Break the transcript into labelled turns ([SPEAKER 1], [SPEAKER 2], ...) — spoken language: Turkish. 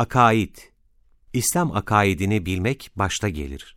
[SPEAKER 1] Akaid İslam akaidini bilmek başta gelir.